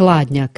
hladnjak.